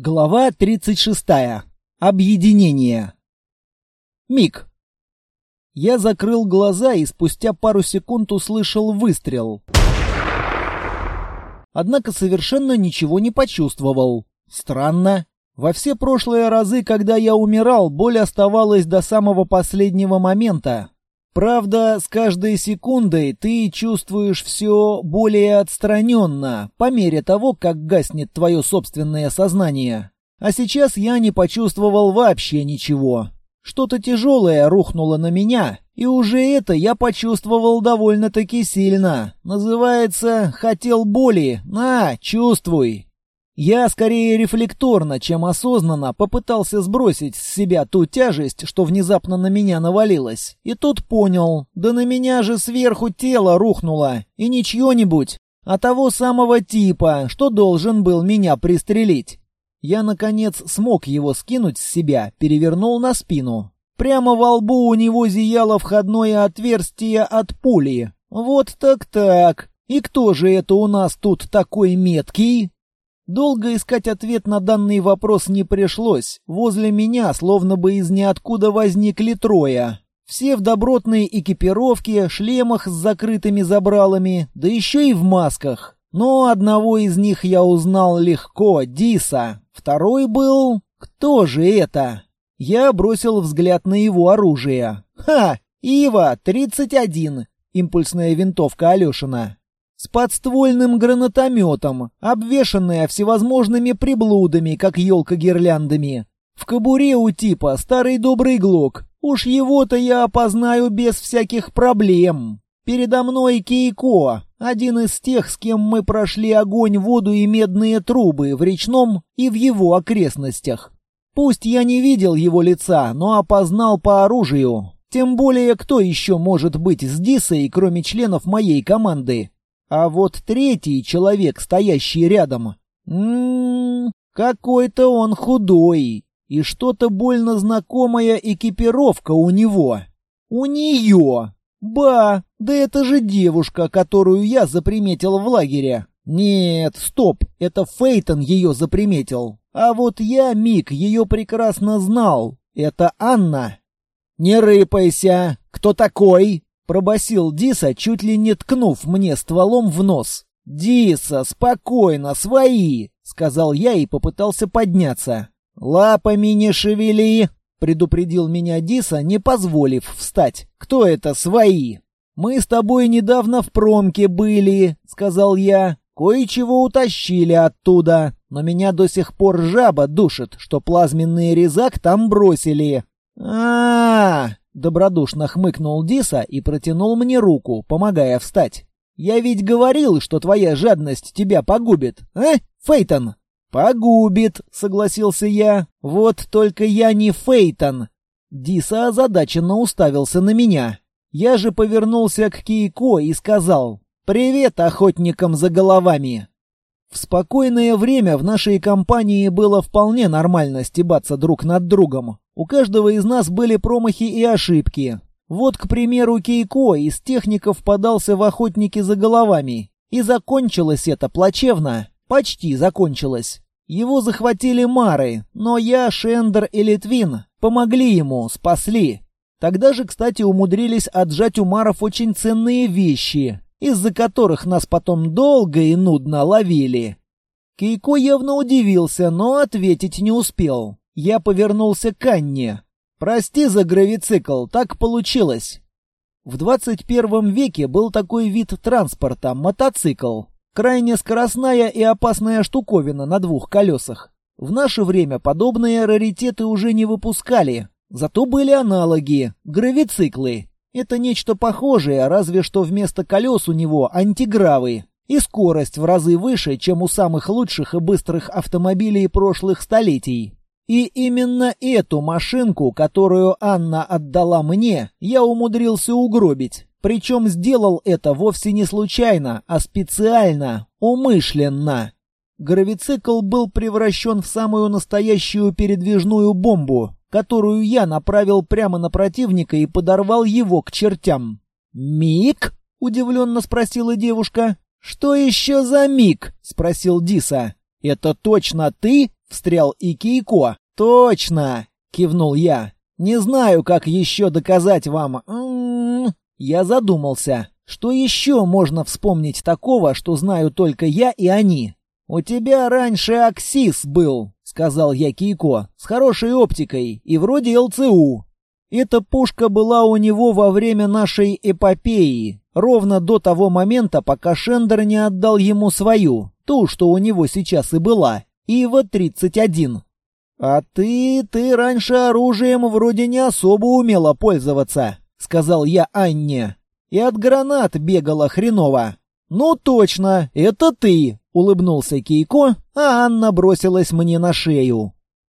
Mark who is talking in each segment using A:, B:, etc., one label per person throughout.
A: Глава 36. Объединение. Миг. Я закрыл глаза и спустя пару секунд услышал выстрел. Однако совершенно ничего не почувствовал. Странно. Во все прошлые разы, когда я умирал, боль оставалась до самого последнего момента. Правда, с каждой секундой ты чувствуешь все более отстраненно, по мере того, как гаснет твое собственное сознание. А сейчас я не почувствовал вообще ничего. Что-то тяжелое рухнуло на меня, и уже это я почувствовал довольно-таки сильно. Называется «хотел боли». На, чувствуй. Я скорее рефлекторно, чем осознанно попытался сбросить с себя ту тяжесть, что внезапно на меня навалилась. И тут понял, да на меня же сверху тело рухнуло, и не чье-нибудь, а того самого типа, что должен был меня пристрелить. Я, наконец, смог его скинуть с себя, перевернул на спину. Прямо во лбу у него зияло входное отверстие от пули. Вот так-так. И кто же это у нас тут такой меткий? Долго искать ответ на данный вопрос не пришлось. Возле меня словно бы из ниоткуда возникли трое. Все в добротной экипировке, шлемах с закрытыми забралами, да еще и в масках. Но одного из них я узнал легко, Диса. Второй был... Кто же это? Я бросил взгляд на его оружие. Ха! Ива, 31. Импульсная винтовка Алешина с подствольным гранатометом, обвешанная всевозможными приблудами, как елка гирляндами. В кобуре у типа старый добрый глок. Уж его-то я опознаю без всяких проблем. Передо мной Кейко, один из тех, с кем мы прошли огонь, воду и медные трубы в речном и в его окрестностях. Пусть я не видел его лица, но опознал по оружию. Тем более, кто еще может быть с Дисой, кроме членов моей команды? А вот третий человек, стоящий рядом, ммм, какой-то он худой, и что-то больно знакомая экипировка у него. У нее! Ба, да это же девушка, которую я заприметил в лагере. Нет, стоп, это Фейтон ее заприметил. А вот я, Мик, ее прекрасно знал. Это Анна. «Не рыпайся! Кто такой?» Пробасил Диса, чуть ли не ткнув мне стволом в нос. «Диса, спокойно, свои!» — сказал я и попытался подняться. «Лапами не шевели!» — предупредил меня Диса, не позволив встать. «Кто это свои?» «Мы с тобой недавно в промке были», — сказал я. «Кое-чего утащили оттуда, но меня до сих пор жаба душит, что плазменный резак там бросили». «А-а-а!» Добродушно хмыкнул Диса и протянул мне руку, помогая встать. «Я ведь говорил, что твоя жадность тебя погубит, а, Фейтон?» «Погубит», — согласился я. «Вот только я не Фейтон». Диса озадаченно уставился на меня. Я же повернулся к Кейко и сказал «Привет охотникам за головами». В спокойное время в нашей компании было вполне нормально стебаться друг над другом. У каждого из нас были промахи и ошибки. Вот, к примеру, Кейко из техников подался в охотники за головами. И закончилось это плачевно. Почти закончилось. Его захватили Мары, но я, Шендер и Литвин помогли ему, спасли. Тогда же, кстати, умудрились отжать у Маров очень ценные вещи, из-за которых нас потом долго и нудно ловили. Кейко явно удивился, но ответить не успел. Я повернулся к Анне. «Прости за гравицикл, так получилось». В 21 веке был такой вид транспорта – мотоцикл. Крайне скоростная и опасная штуковина на двух колесах. В наше время подобные раритеты уже не выпускали. Зато были аналоги – гравициклы. Это нечто похожее, разве что вместо колес у него антигравы. И скорость в разы выше, чем у самых лучших и быстрых автомобилей прошлых столетий. И именно эту машинку, которую Анна отдала мне, я умудрился угробить. Причем сделал это вовсе не случайно, а специально, умышленно. Гравицикл был превращен в самую настоящую передвижную бомбу, которую я направил прямо на противника и подорвал его к чертям. «Миг?» — удивленно спросила девушка. «Что еще за миг?» — спросил Диса. «Это точно ты?» — встрял и Кейко. «Точно!» — кивнул я. «Не знаю, как еще доказать вам...» М -м -м. Я задумался. Что еще можно вспомнить такого, что знаю только я и они? «У тебя раньше Аксис был», — сказал я Кейко, — «с хорошей оптикой и вроде ЛЦУ». Эта пушка была у него во время нашей эпопеи, ровно до того момента, пока Шендер не отдал ему свою, ту, что у него сейчас и была, Ива-31. «А ты, ты раньше оружием вроде не особо умела пользоваться», — сказал я Анне. «И от гранат бегала хреново». «Ну точно, это ты», — улыбнулся Кейко, а Анна бросилась мне на шею.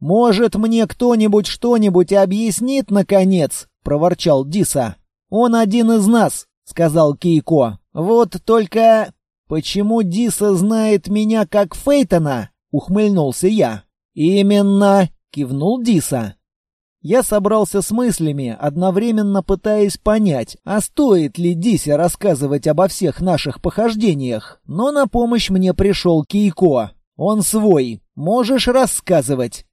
A: «Может, мне кто-нибудь что-нибудь объяснит, наконец?» — проворчал Диса. «Он один из нас», — сказал Кейко. «Вот только...» «Почему Диса знает меня как Фейтона?» — ухмыльнулся я. «Именно!» — кивнул Диса. Я собрался с мыслями, одновременно пытаясь понять, а стоит ли Дисе рассказывать обо всех наших похождениях. Но на помощь мне пришел Кейко. Он свой. Можешь рассказывать.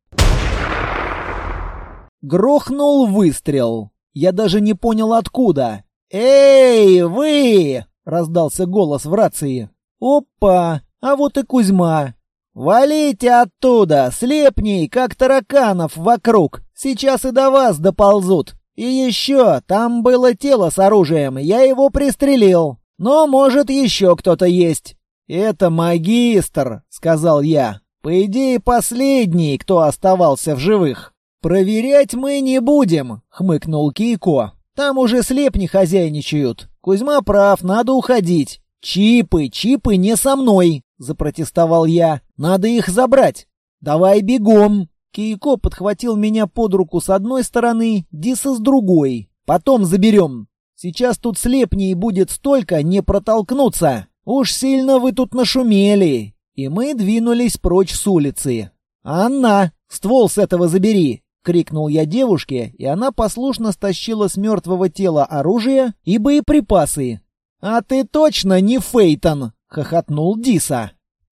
A: Грохнул выстрел. Я даже не понял откуда. «Эй, вы!» — раздался голос в рации. «Опа! А вот и Кузьма. «Валите оттуда, слепней, как тараканов вокруг. Сейчас и до вас доползут. И еще, там было тело с оружием, я его пристрелил. Но, может, еще кто-то есть». «Это магистр», — сказал я. «По идее, последний, кто оставался в живых». «Проверять мы не будем», — хмыкнул Кейко. «Там уже слепни хозяйничают. Кузьма прав, надо уходить. Чипы, чипы не со мной запротестовал я. «Надо их забрать! Давай бегом!» Кейко подхватил меня под руку с одной стороны, Диса с другой. «Потом заберем. Сейчас тут слепней будет столько, не протолкнуться. Уж сильно вы тут нашумели!» И мы двинулись прочь с улицы. «Анна, ствол с этого забери!» — крикнул я девушке, и она послушно стащила с мертвого тела оружие и боеприпасы. «А ты точно не Фейтон?» — хохотнул Диса.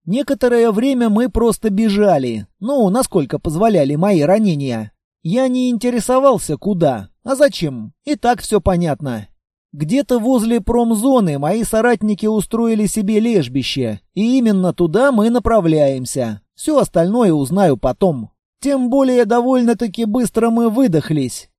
A: Некоторое время мы просто бежали, ну, насколько позволяли мои ранения. Я не интересовался, куда, а зачем, и так все понятно. Где-то возле промзоны мои соратники устроили себе лежбище, и именно туда мы направляемся. Все остальное узнаю потом. Тем более довольно-таки быстро мы выдохлись.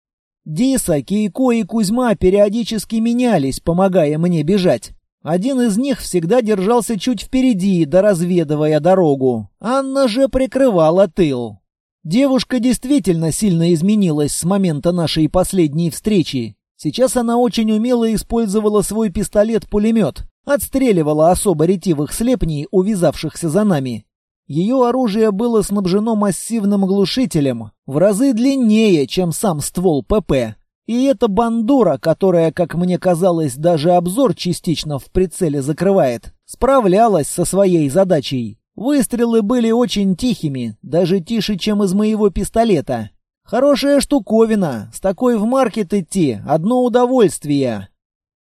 A: Диса, Кейко и Кузьма периодически менялись, помогая мне бежать. Один из них всегда держался чуть впереди, доразведывая дорогу. Анна же прикрывала тыл. Девушка действительно сильно изменилась с момента нашей последней встречи. Сейчас она очень умело использовала свой пистолет-пулемет, отстреливала особо ретивых слепней, увязавшихся за нами. Ее оружие было снабжено массивным глушителем, в разы длиннее, чем сам ствол ПП. И эта бандура, которая, как мне казалось, даже обзор частично в прицеле закрывает, справлялась со своей задачей. Выстрелы были очень тихими, даже тише, чем из моего пистолета. Хорошая штуковина, с такой в маркет идти, одно удовольствие.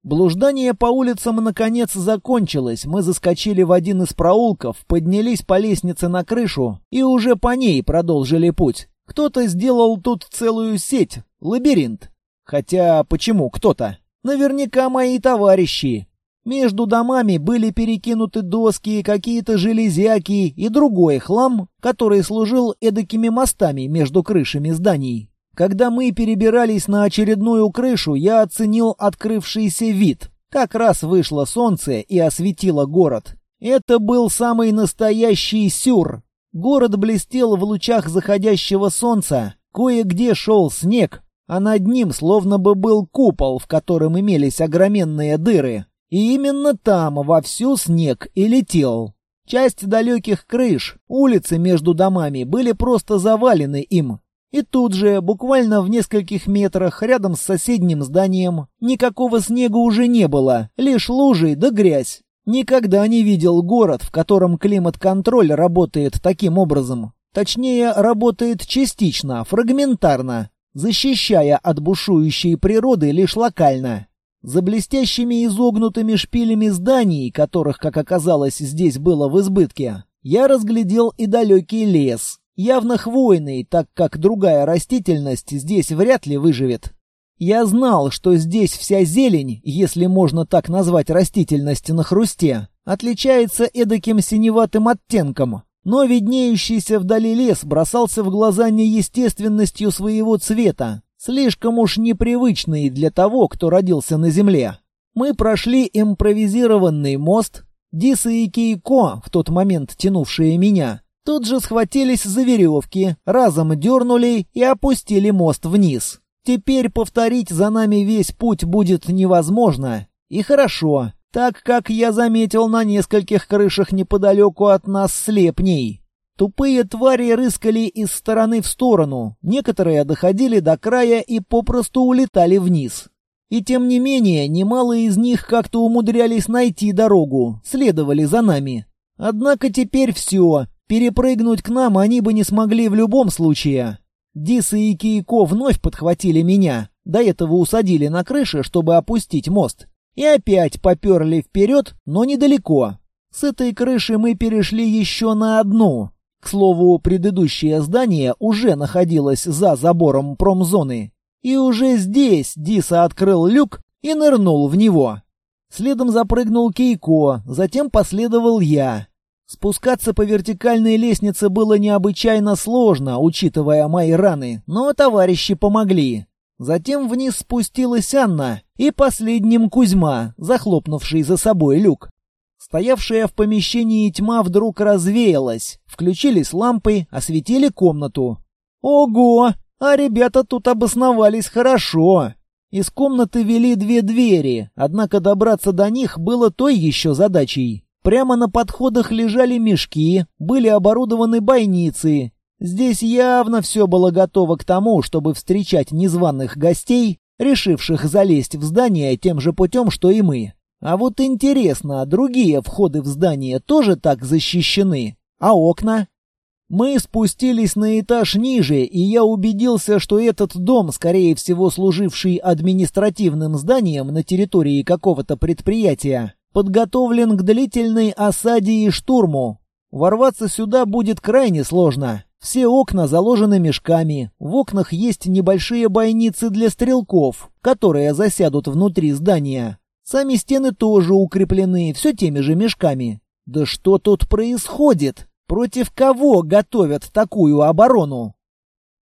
A: Блуждание по улицам наконец закончилось, мы заскочили в один из проулков, поднялись по лестнице на крышу и уже по ней продолжили путь. Кто-то сделал тут целую сеть, лабиринт. Хотя почему кто-то? Наверняка мои товарищи. Между домами были перекинуты доски, какие-то железяки и другой хлам, который служил эдакими мостами между крышами зданий. Когда мы перебирались на очередную крышу, я оценил открывшийся вид. Как раз вышло солнце и осветило город. Это был самый настоящий сюр. Город блестел в лучах заходящего солнца. Кое-где шел снег, а над ним словно бы был купол, в котором имелись огроменные дыры. И именно там вовсю снег и летел. Часть далеких крыш, улицы между домами были просто завалены им. И тут же, буквально в нескольких метрах рядом с соседним зданием, никакого снега уже не было, лишь лужи да грязь. Никогда не видел город, в котором климат-контроль работает таким образом. Точнее, работает частично, фрагментарно, защищая от бушующей природы лишь локально. За блестящими изогнутыми шпилями зданий, которых, как оказалось, здесь было в избытке, я разглядел и далекий лес. Явно хвойный, так как другая растительность здесь вряд ли выживет. Я знал, что здесь вся зелень, если можно так назвать растительность на хрусте, отличается эдаким синеватым оттенком, но виднеющийся вдали лес бросался в глаза неестественностью своего цвета, слишком уж непривычный для того, кто родился на земле. Мы прошли импровизированный мост, Диса и Кейко, в тот момент тянувшие меня, тут же схватились за веревки, разом дернули и опустили мост вниз. Теперь повторить за нами весь путь будет невозможно. И хорошо, так как я заметил на нескольких крышах неподалеку от нас слепней. Тупые твари рыскали из стороны в сторону, некоторые доходили до края и попросту улетали вниз. И тем не менее, немало из них как-то умудрялись найти дорогу, следовали за нами. Однако теперь все, перепрыгнуть к нам они бы не смогли в любом случае. Диса и Кейко вновь подхватили меня. До этого усадили на крыше, чтобы опустить мост. И опять поперли вперед, но недалеко. С этой крыши мы перешли еще на одну. К слову, предыдущее здание уже находилось за забором промзоны. И уже здесь Диса открыл люк и нырнул в него. Следом запрыгнул Кейко, затем последовал я. Спускаться по вертикальной лестнице было необычайно сложно, учитывая мои раны, но товарищи помогли. Затем вниз спустилась Анна и последним Кузьма, захлопнувший за собой люк. Стоявшая в помещении тьма вдруг развеялась. Включились лампы, осветили комнату. Ого! А ребята тут обосновались хорошо. Из комнаты вели две двери, однако добраться до них было той еще задачей. Прямо на подходах лежали мешки, были оборудованы бойницы. Здесь явно все было готово к тому, чтобы встречать незваных гостей, решивших залезть в здание тем же путем, что и мы. А вот интересно, другие входы в здание тоже так защищены? А окна? Мы спустились на этаж ниже, и я убедился, что этот дом, скорее всего служивший административным зданием на территории какого-то предприятия, подготовлен к длительной осаде и штурму. Ворваться сюда будет крайне сложно. Все окна заложены мешками, в окнах есть небольшие бойницы для стрелков, которые засядут внутри здания. Сами стены тоже укреплены все теми же мешками. Да что тут происходит? Против кого готовят такую оборону?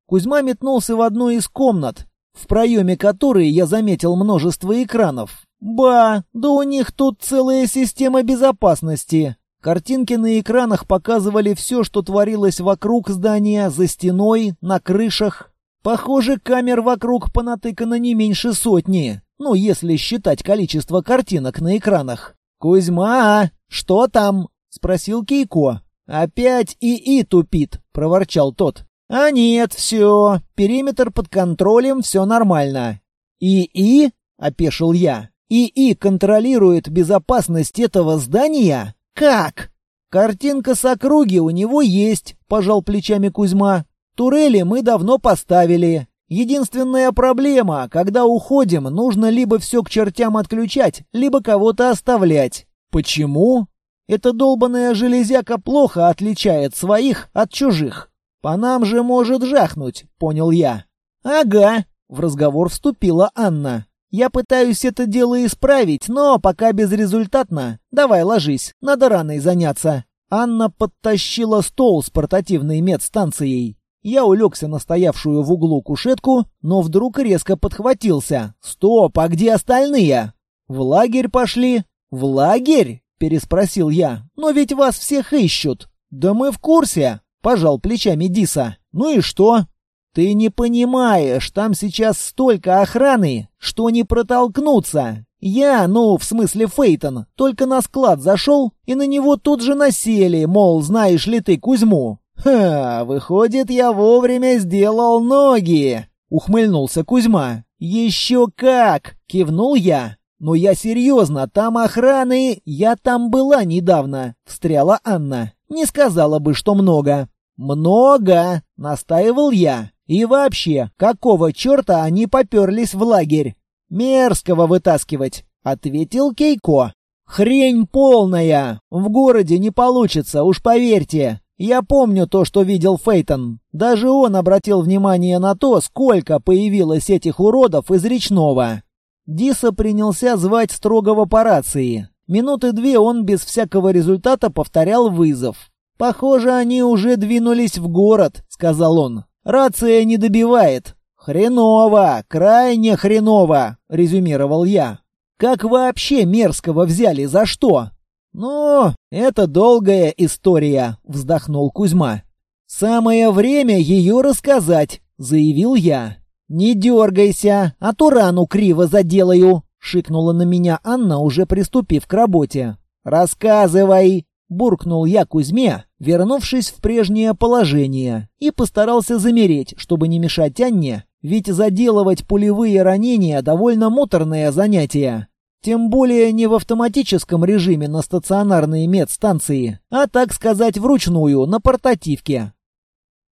A: Кузьма метнулся в одну из комнат, в проеме которой я заметил множество экранов. Ба, да у них тут целая система безопасности. Картинки на экранах показывали все, что творилось вокруг здания, за стеной, на крышах. Похоже, камер вокруг понатыкано не меньше сотни. Ну, если считать количество картинок на экранах. «Кузьма, что там?» — спросил Кейко. «Опять ИИ тупит», — проворчал тот. «А нет, все. Периметр под контролем, все нормально». «ИИ?» — опешил я. ИИ контролирует безопасность этого здания? Как? Картинка с округи у него есть, пожал плечами Кузьма. Турели мы давно поставили. Единственная проблема, когда уходим, нужно либо все к чертям отключать, либо кого-то оставлять. Почему? Эта долбаная железяка плохо отличает своих от чужих. По нам же может жахнуть, понял я. Ага, в разговор вступила Анна. Я пытаюсь это дело исправить, но пока безрезультатно. Давай ложись, надо раной заняться. Анна подтащила стол с портативной медстанцией. Я улегся на стоявшую в углу кушетку, но вдруг резко подхватился. «Стоп, а где остальные?» «В лагерь пошли». «В лагерь?» — переспросил я. «Но ведь вас всех ищут». «Да мы в курсе», — пожал плечами Диса. «Ну и что? «Ты не понимаешь, там сейчас столько охраны, что не протолкнуться. Я, ну, в смысле Фейтон, только на склад зашел, и на него тут же насели, мол, знаешь ли ты Кузьму». «Ха, выходит, я вовремя сделал ноги!» — ухмыльнулся Кузьма. «Еще как!» — кивнул я. «Но я серьезно, там охраны... Я там была недавно», — встряла Анна. «Не сказала бы, что много». «Много!» — настаивал я. И вообще, какого черта они поперлись в лагерь? Мерзкого вытаскивать, ответил Кейко. Хрень полная. В городе не получится, уж поверьте. Я помню то, что видел Фейтон. Даже он обратил внимание на то, сколько появилось этих уродов из речного. Диса принялся звать строгого по рации. Минуты две он без всякого результата повторял вызов. «Похоже, они уже двинулись в город», — сказал он. «Рация не добивает». «Хреново, крайне хреново», — резюмировал я. «Как вообще мерзкого взяли, за что?» «Ну, это долгая история», — вздохнул Кузьма. «Самое время ее рассказать», — заявил я. «Не дергайся, а то рану криво заделаю», — шикнула на меня Анна, уже приступив к работе. «Рассказывай», — буркнул я Кузьме, вернувшись в прежнее положение, и постарался замереть, чтобы не мешать Анне, ведь заделывать пулевые ранения довольно муторное занятие. Тем более не в автоматическом режиме на стационарной медстанции, а, так сказать, вручную, на портативке.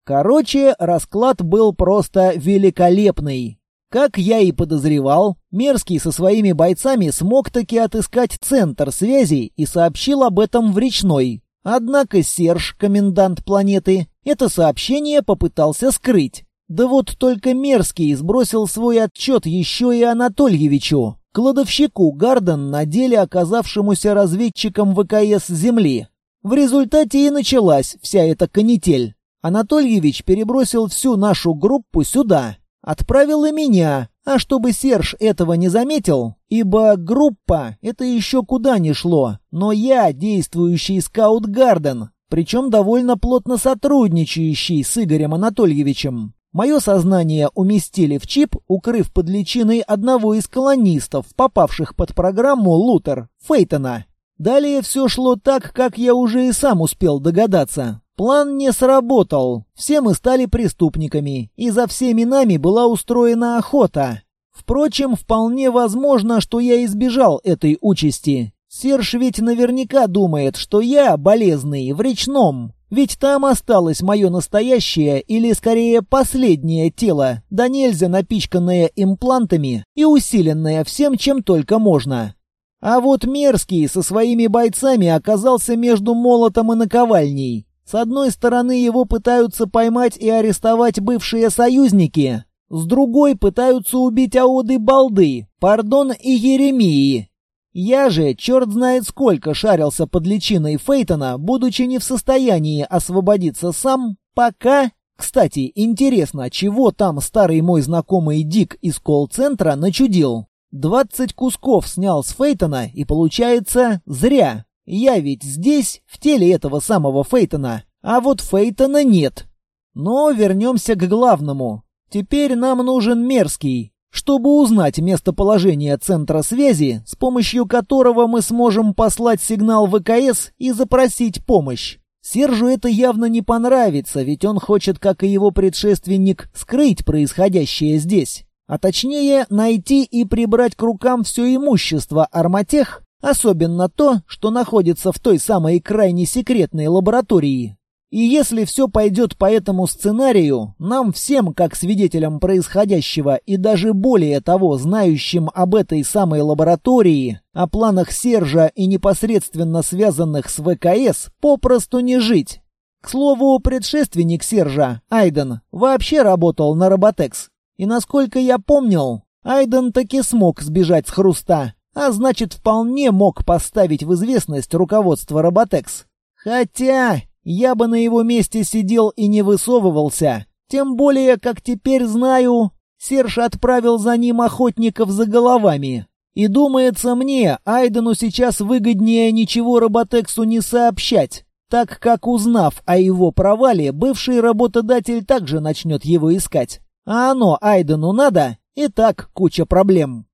A: Короче, расклад был просто великолепный. Как я и подозревал, Мерзкий со своими бойцами смог таки отыскать центр связи и сообщил об этом в речной. Однако Серж, комендант планеты, это сообщение попытался скрыть. Да вот только Мерзкий сбросил свой отчет еще и Анатольевичу, кладовщику Гарден на деле оказавшемуся разведчиком ВКС Земли. В результате и началась вся эта канитель. Анатольевич перебросил всю нашу группу сюда, отправил и меня, а чтобы Серж этого не заметил, ибо группа — это еще куда ни шло, но я действующий скаут Гарден, причем довольно плотно сотрудничающий с Игорем Анатольевичем. Мое сознание уместили в чип, укрыв под личиной одного из колонистов, попавших под программу Лутер, Фейтона. Далее все шло так, как я уже и сам успел догадаться. План не сработал, все мы стали преступниками, и за всеми нами была устроена охота. Впрочем, вполне возможно, что я избежал этой участи. Серж ведь наверняка думает, что я болезный в речном, ведь там осталось мое настоящее, или скорее последнее тело, да нельзя напичканное имплантами и усиленное всем, чем только можно. А вот Мерзкий со своими бойцами оказался между молотом и наковальней. С одной стороны его пытаются поймать и арестовать бывшие союзники, с другой пытаются убить Аоды Балды, Пардон и Еремии, я же, черт знает сколько, шарился под личиной Фейтона, будучи не в состоянии освободиться сам, пока... Кстати, интересно, чего там старый мой знакомый Дик из колл-центра начудил? Двадцать кусков снял с Фейтона, и получается, зря. Я ведь здесь, в теле этого самого Фейтона, а вот Фейтона нет. Но вернемся к главному. Теперь нам нужен Мерзкий, чтобы узнать местоположение центра связи, с помощью которого мы сможем послать сигнал ВКС и запросить помощь. Сержу это явно не понравится, ведь он хочет, как и его предшественник, скрыть происходящее здесь. А точнее, найти и прибрать к рукам все имущество Арматех, особенно то, что находится в той самой крайне секретной лаборатории. И если все пойдет по этому сценарию, нам всем, как свидетелям происходящего и даже более того, знающим об этой самой лаборатории, о планах Сержа и непосредственно связанных с ВКС, попросту не жить. К слову, предшественник Сержа, Айден, вообще работал на Роботекс. И насколько я помнил, Айден таки смог сбежать с хруста, а значит вполне мог поставить в известность руководство Роботекс. Хотя, я бы на его месте сидел и не высовывался. Тем более, как теперь знаю, Серж отправил за ним охотников за головами. И думается мне, Айдену сейчас выгоднее ничего Роботексу не сообщать, так как, узнав о его провале, бывший работодатель также начнет его искать. А оно Айдену надо, и так куча проблем.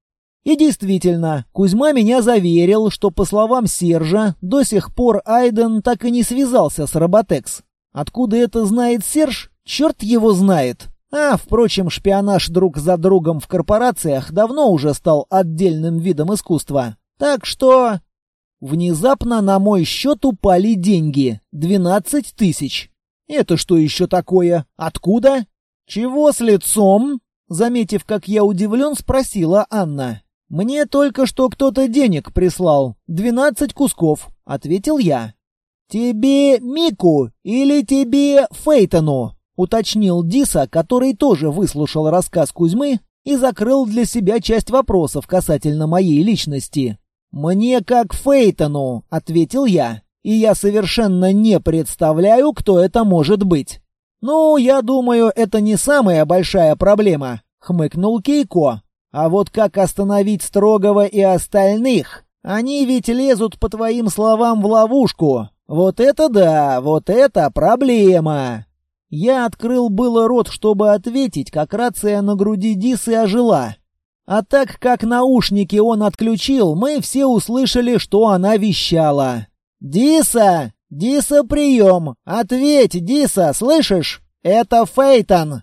A: И действительно, Кузьма меня заверил, что, по словам Сержа, до сих пор Айден так и не связался с Роботекс. Откуда это знает Серж? Черт его знает. А, впрочем, шпионаж друг за другом в корпорациях давно уже стал отдельным видом искусства. Так что... Внезапно на мой счет упали деньги. 12 тысяч. Это что еще такое? Откуда? Чего с лицом? Заметив, как я удивлен, спросила Анна. «Мне только что кто-то денег прислал. Двенадцать кусков», — ответил я. «Тебе Мику или тебе Фейтону?» — уточнил Диса, который тоже выслушал рассказ Кузьмы и закрыл для себя часть вопросов касательно моей личности. «Мне как Фейтону», — ответил я, — «и я совершенно не представляю, кто это может быть». «Ну, я думаю, это не самая большая проблема», — хмыкнул Кейко. «А вот как остановить Строгова и остальных? Они ведь лезут, по твоим словам, в ловушку. Вот это да, вот это проблема!» Я открыл было рот, чтобы ответить, как рация на груди Дисы ожила. А так как наушники он отключил, мы все услышали, что она вещала. «Диса! Диса, прием! Ответь, Диса, слышишь? Это Фейтон!»